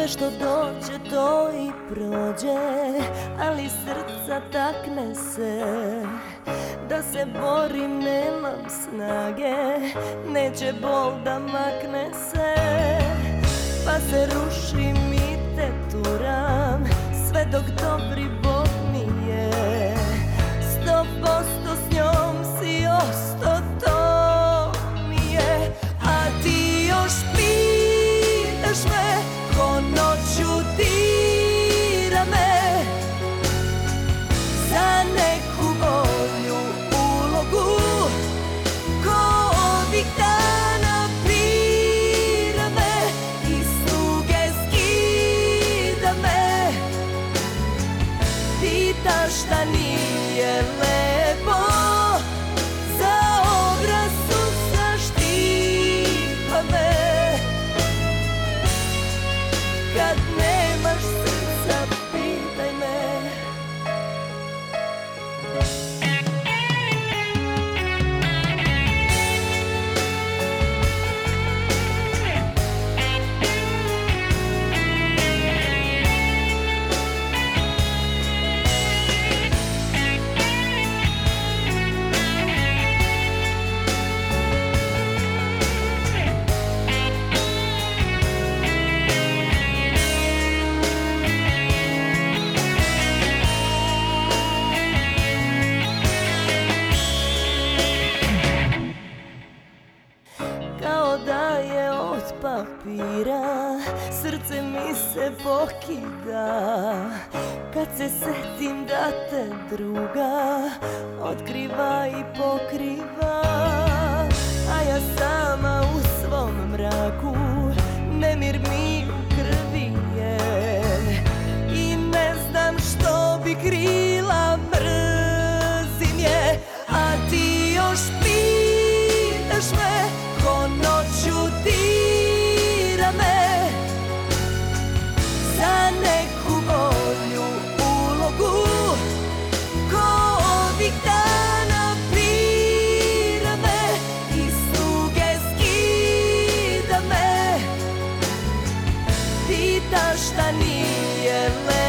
Sve što dođe to i prođe Ali srca takne se. Da se borim nemam snage Neće bol da makne se. Pa se rušim i te turam Sve dok dobri papira Srce mi se pokida. Kad se setim da te druga Otkriva i pokriva. the end.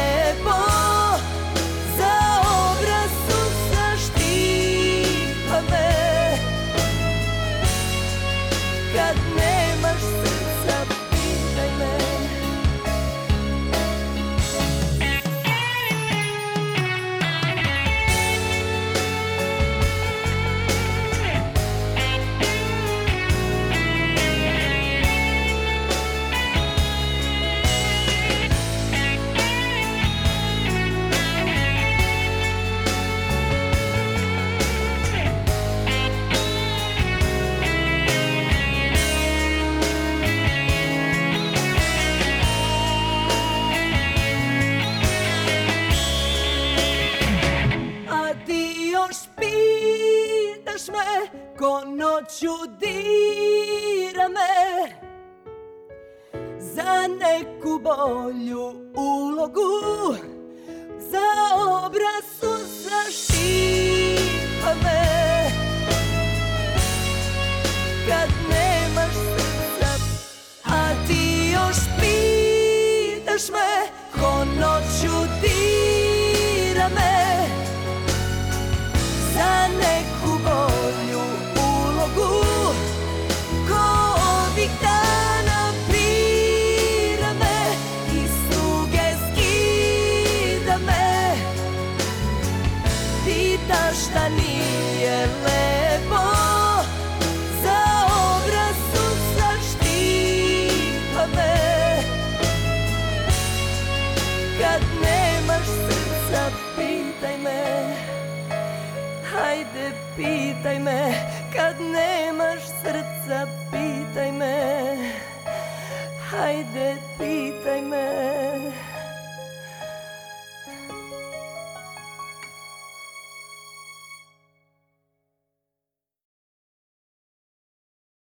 još pitaš me, ko noću dira me. Za neku bolju ulogu, za obraz suza šipa me. Hajde, pitaj me, kad nemaš srca, pitaj me. Hajde, pitaj me.